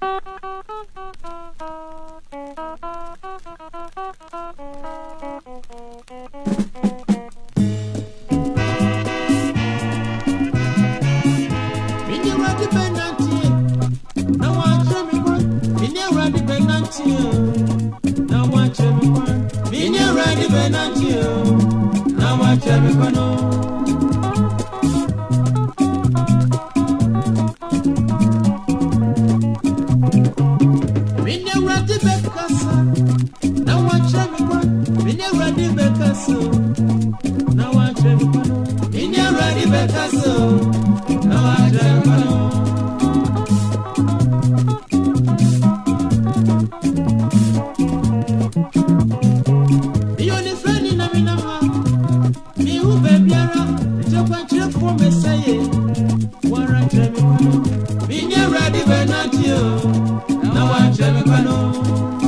Thank you. Now I'm jamming, I know.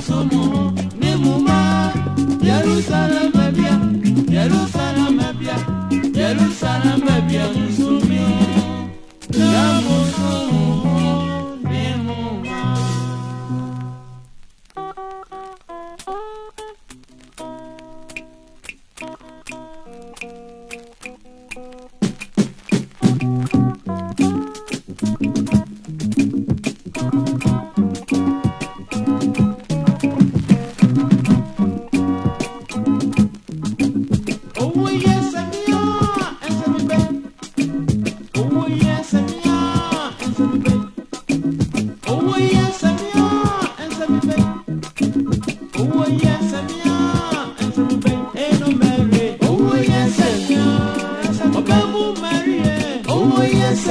somos.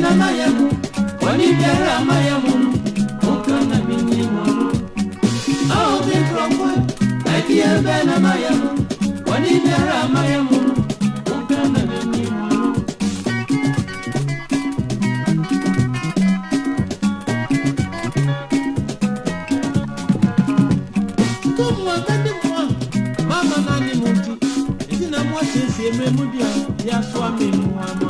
na mayemu wani biara mayemu nu oke na mi ni mo nu awo mi kurɔkɔ edi ebe na mayemu wani biara mayemu nu oke na mi ni mo nu. muwa, mama gẹ́gẹ́ mọ máma náà ni mo di èyí náà mo ṣe ń fi èmi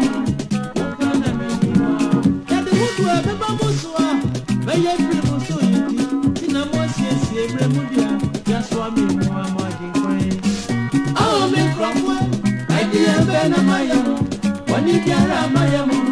na mayemu wani biara mayemu.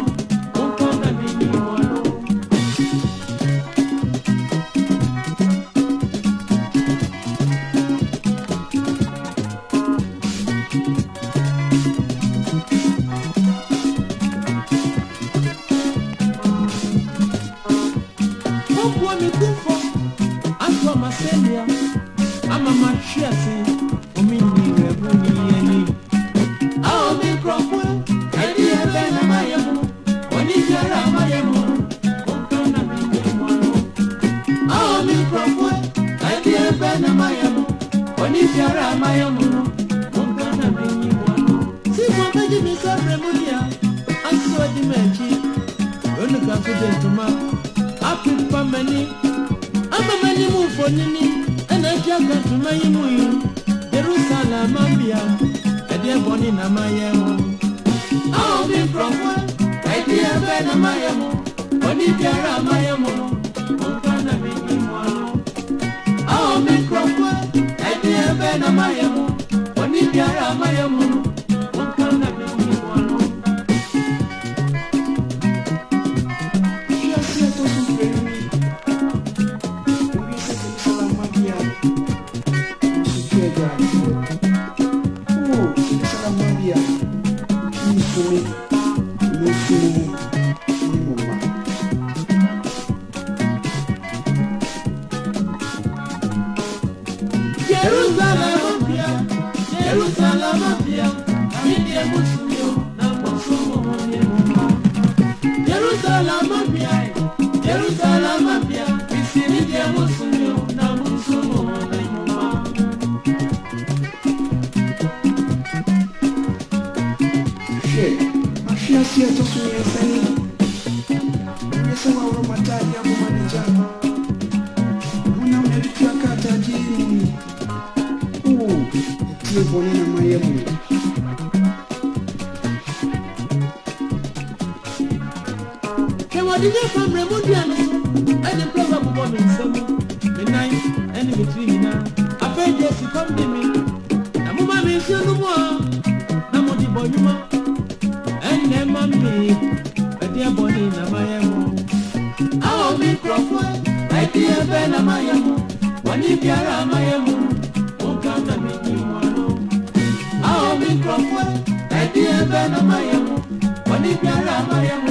Kila siya tosu ya sahi Yesema uromatari ya mumaneja Muna unelipia kata jini Uu Tiyo boni e na mayemu Kewadide kwa mremundi ya nusu Ene program mbona nsemu Minai, ene mitri mina Ape Jesu kwa mdimi Na mumami nsio numuwa body, my dear body, Namayamo. Our microphone, my dear Ben Amayamo. One if you are Amayamo, won't come to meet you. Our microphone, my dear Ben Amayamo. One if you are Amayamo.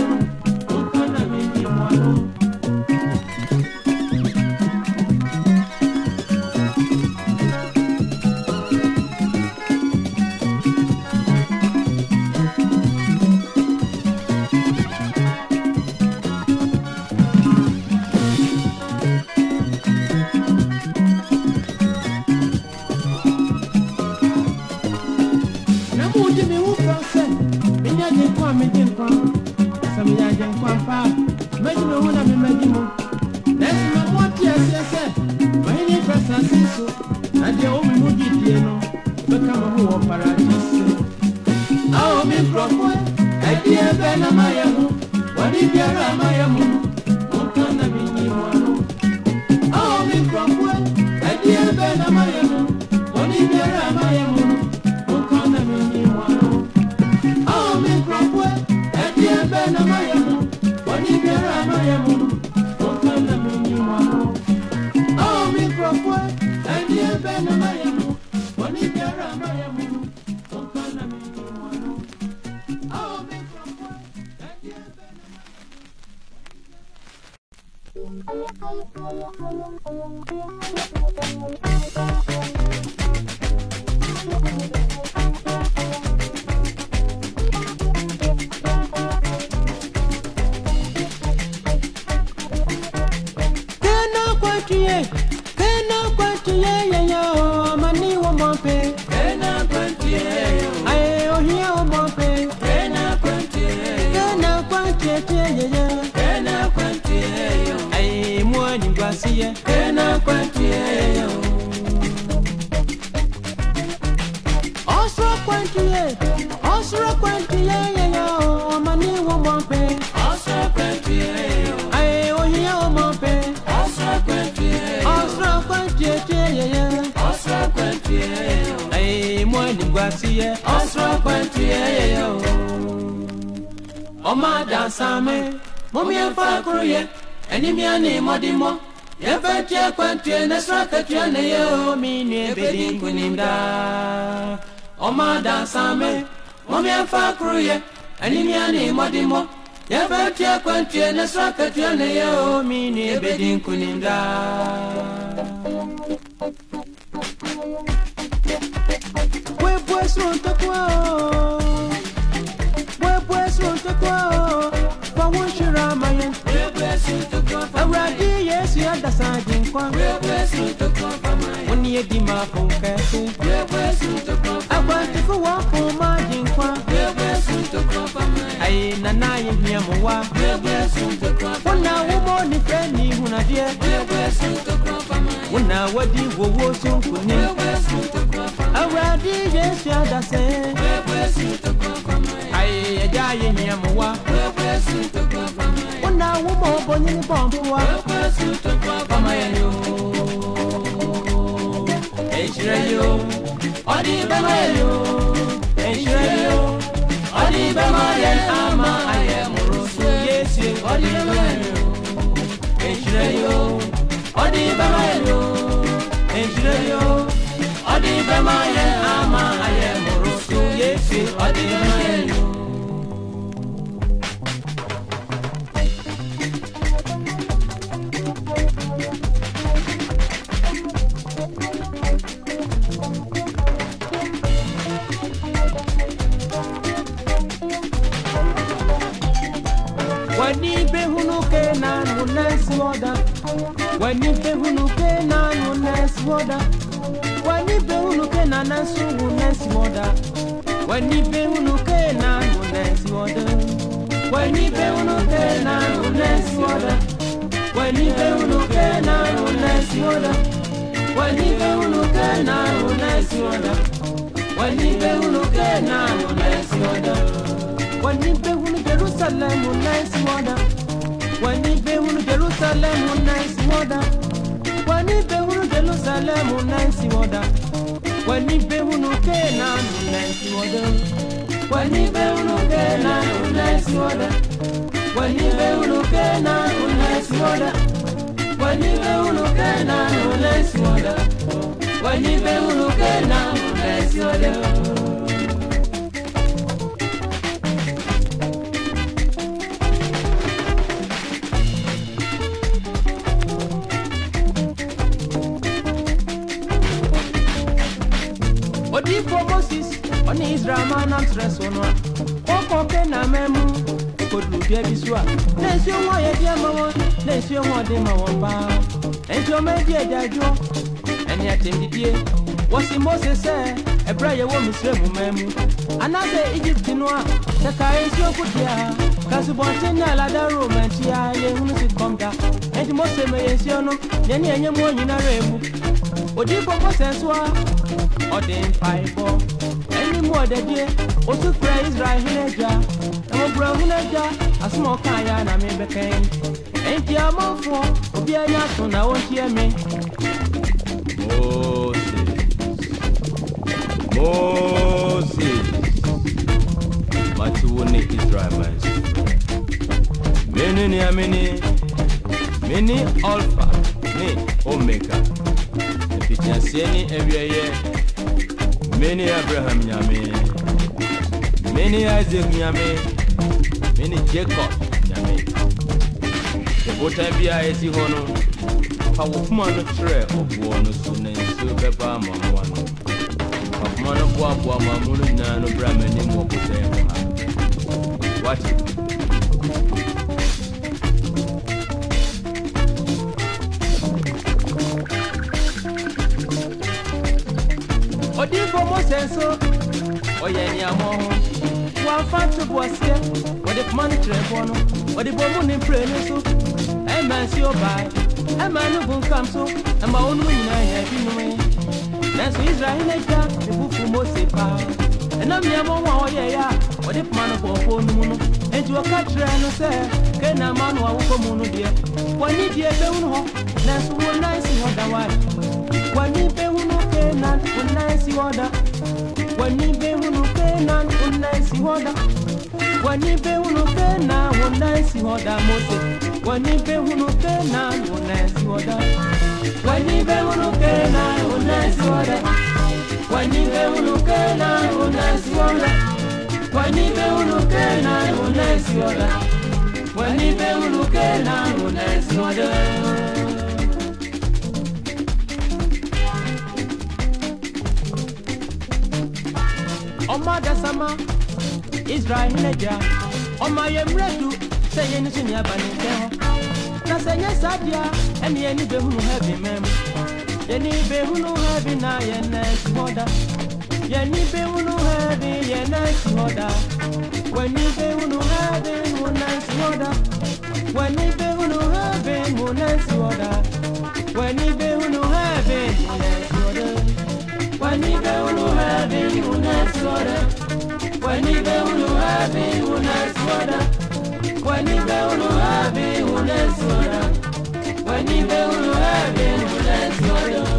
santi eyeyo ọmọ àdàsánmi mọ́mí ẹ̀fọ́ yẹ ẹni mi àní mọ́dímọ́ yẹfẹ́ tiẹ̀ pẹ̀ntiẹ̀ nẹ́sọ̀rọ̀ kẹtìẹ̀ nìyẹ omi ní ebèdí nkùnìdá ọmọ àdàsánmi mọ́mí mumi àkúrò yẹ ẹni mi àní mọ́dímọ́ yẹfẹ́ tiẹ̀ pẹ̀ntiẹ̀ nẹ́sọ̀rọ̀ kẹtìẹ̀ nìyẹ omi ní ebèdí nkùnìdá. Thank to to to to When I woman, if any, who not yet, na wadi wowo so nkuni awurade yesu adase ayi ɛgya ayɛ nyia mo wa wona wo ma ɔbɔ nyini bɔ mpoa fama yɛ yo ɛnhyirɛ yo ɔde bɛma yɛ yo ɛnhyirɛ yo ɔde bɛma yɛ ama ayɛ moro so yesu ɔde bɛma yɛ yo ɛnhyirɛ yo ɔde bɛma yɛ yo ejire yo ọdị ibe ma ye ama aye mụrụ sku yefi ọdị ibe ma ye yo wanipe unuke na unesi woda wanipe unuke na unesi woda wanipe unuke na unesi woda wanipe unuke na unesi woda wanipe unuke na unesi woda wanipe unu Jerusalem unesi woda wanipe unu Jerusalem unesi woda wanipe unu Jerusalem unesi woda Wani be unuke na nunesi wada Wani be unuke na nunesi wada Wani be unuke na nunesi wada Wani be unuke na nunesi wada Wani be unuke na nunesi wada Moses ɔne Israel ma nam serɛ so no a wɔkɔpɛ na ma mu kɔduru dua bi so a na nsuo ho ɔyɛ deɛ ma wɔn na nsuo ho ɔde ma wɔn paa ɛnti ɔma adi agyaadwoɔ ɛne atɛmdidie wɔsi Mose sɛ ɛberɛ a yɛwɔ Misraim mu ma mu anaasɛ Egypt no a sɛ kae nsuo ko deɛ a kasubɔnten ne alada roma nti a yɛhunu si kɔm da ɛnti Mose ma yɛnsuo no yɛne yɛnyɛ mu nyinara mu odi bɔbɔ sɛ so a ọdị mpa ịbọ ẹni mụ ọdịdị otu kura israel hụ n'eja na mụ bụrụ hụ n'eja asụmọka ya na m ebeke enti amọfọ obi anya so na ochie mi Moses matuwo ne israel man so mene ne amene mene alpha ne omega efikyɛnseɛ ne awieɛ Many abraham yami, many isaac yami, many jacob nyame ebotan bi oh. a ɛsi hɔ no fa wo kuma no kyerɛ ɔboɔ oh, no so na nsuo bɛba ama mmoa no fa kuma no boaboa ma mo no nyinaa no brɛ m'anim wɔ odifo mose nso ɔyɛ neamɔ ho wɔamfa nto boaseɛ wɔde poma no kyerɛboɔ no wɔde bɔ mu ne mpire no so ɛma nsuo bae ɛma no gu nkam so ɛma wo nom nyinaa yɛ binome nanso israel agya ne fofo mose paa ɛnam neamɔ ho a ɔyɛeɛ a wɔde poma no bɔɔfoɔ no mu no enti wɔka kyerɛ no sɛ kenama no awokɔ mu no deɛ wɔne deɛ bɛhu no hɔ nanso wo nan si hɔ dawae unaisi woda wanibe unuke na unaisi woda wanibe unuke na unaisi woda mose wanibe unuke na unaisi woda wanibe unuke na unaisi woda wanibe unuke na unaisi woda wanibe unuke na unaisi woda wanibe unuke na unaisi woda ọmọ adasama israel nẹja ọmọ ayẹmúrẹdù sẹyẹ nísù ní abanikẹ hàn nasẹyẹ sadiya ẹni ẹni behunu hẹbi mẹmu yẹni behunu hẹbi na yẹnẹ sihọda yẹni behunu hẹbi yẹnẹ sihọda wẹni behunu hẹbi múnẹ sihọda wẹni behunu hẹbi múnẹ sihọda wẹni behunu hẹbi yẹnẹ. When wanibe uluhabi unasoda wanibe uluhabi unasoda wanibe uluhabi unasoda wanibe uluhabi unasoda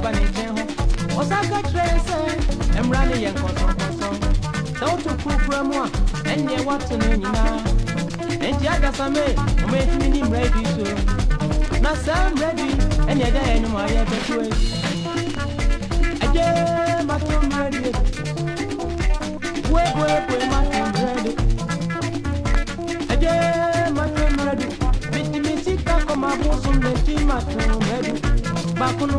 aba ne nkyɛn ho ɔsa ka kyerɛ sɛ mmara ne yɛ nkɔnsɔnkɔnsɔn sɛ woto kurokura mu a ɛnneɛ woato no nyinaa enti adasame ɔma ɛtumi ne mmara bi so na saa mmara bi ɛne ɛda yɛ nom a yɛbɛtoe agye mato mmara die buebuebue mato mmara die agye mato mmara die metimi sika kɔma bosom na ti mato mmara die baako no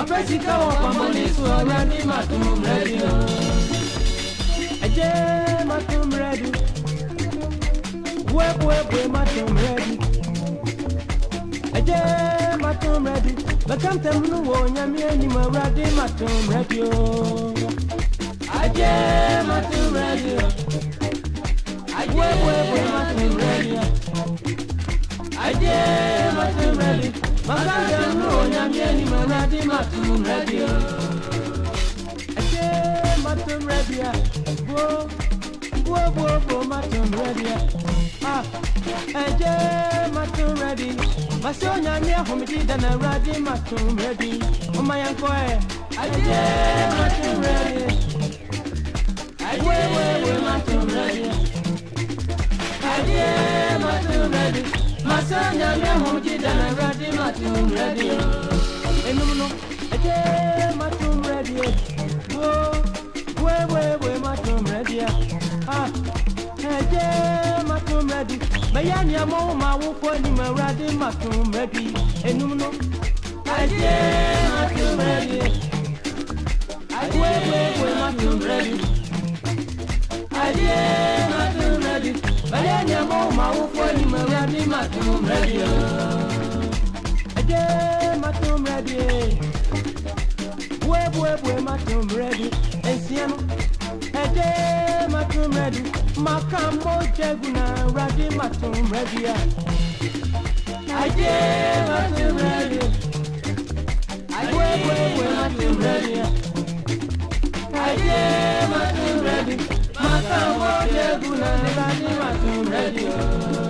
Ọ̀pẹ́sì káwọn pamọ́ ní sùọ́ra ní ajé mati mradi makanga nuonyamie ni mradi matu mradi ajé matum ready, bo bo bo bo matum ready. ah ready, matu mradi basi onyamie matum ready. mradi matu mradi omayankoe ajé matu mradi ajé matum ready. ajé matu mradi I'm miahu jidana radi matum radi enumno eje matum radi wo we we we matum radi ah eje matum radi meya ni amo ma wo ko ni ma radi matum radi enumno eje matum radi Adie, we, we, matum ready. Adie, matum ready. Bayan ya mo ma wo ko ni ma Ade Matum Radio. Oh. Ade Matum Radio. Bue bue bue Matum Radio. Ensiano. Ade Matum Radio. Makambo Jeguna Rade Matum Radio. Ade Matum Radio. Bue bue bue Matum Radio. Ade Matum Radio. Makambo Jeguna Rade Matum Radio. Oh.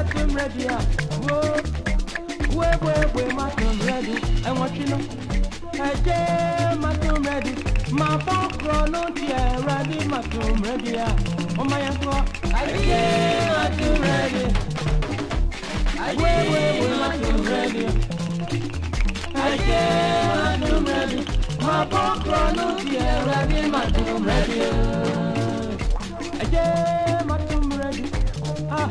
matum ready ah. a wo wo wo wo matum ready ẹ wọ́n ti nù ẹ jẹ́ matum ready My bọ́ kúrọ̀ ló ti ẹ̀ ready matum ready a wọ́n máa yẹ kọ́ ẹ jẹ́ ready wo wo wo matum ready ẹ jẹ́ matum ready My bọ́ kúrọ̀ ló ti ẹ̀ ready matum ready ẹ jẹ́ matum ready ah.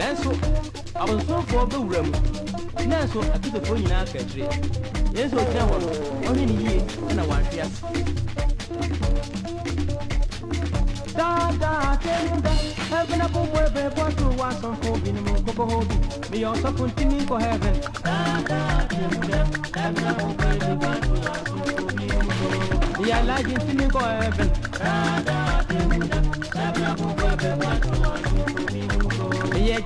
nanso abosomfoɔ bɛwura mu nanso akristofoɔ nyinaa ka akyire yɛn sɛ ɔgyina hɔ no ɔhwɛ ne yie ɛna wanhwe ase daadaa tɛnda heaven abobo ebe bɔto wasɔfo binom nkɔbɔ hɔ bi meyɛ ɔsɔfo ntimi nkɔ heaven daadaa tɛnda heaven abobo ebe bɔto wasɔfo binom nkɔbɔ hɔ bi meyɛ alagye ntimi nkɔ heaven daadaa tɛnda heaven abobo ebe bɔto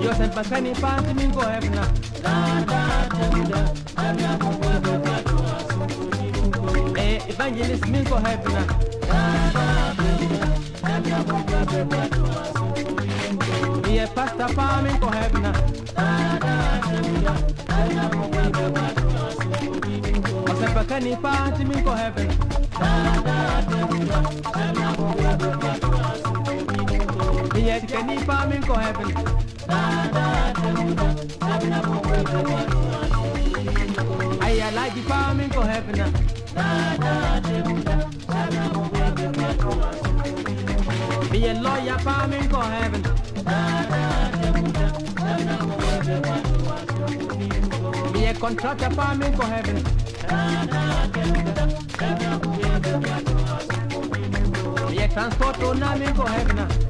Joseph Bakani Panti Mingo Efna Evangelist Mingo Hefna Yeah, Pastor Pa Mingo Hefna Joseph Bakani Panti Mingo Hefna Yeah, Kenny Pa Mingo Hefna I like the farming for heaven. Be a lawyer farming for heaven. Be a contractor farming for heaven. Be a transport owner for heaven.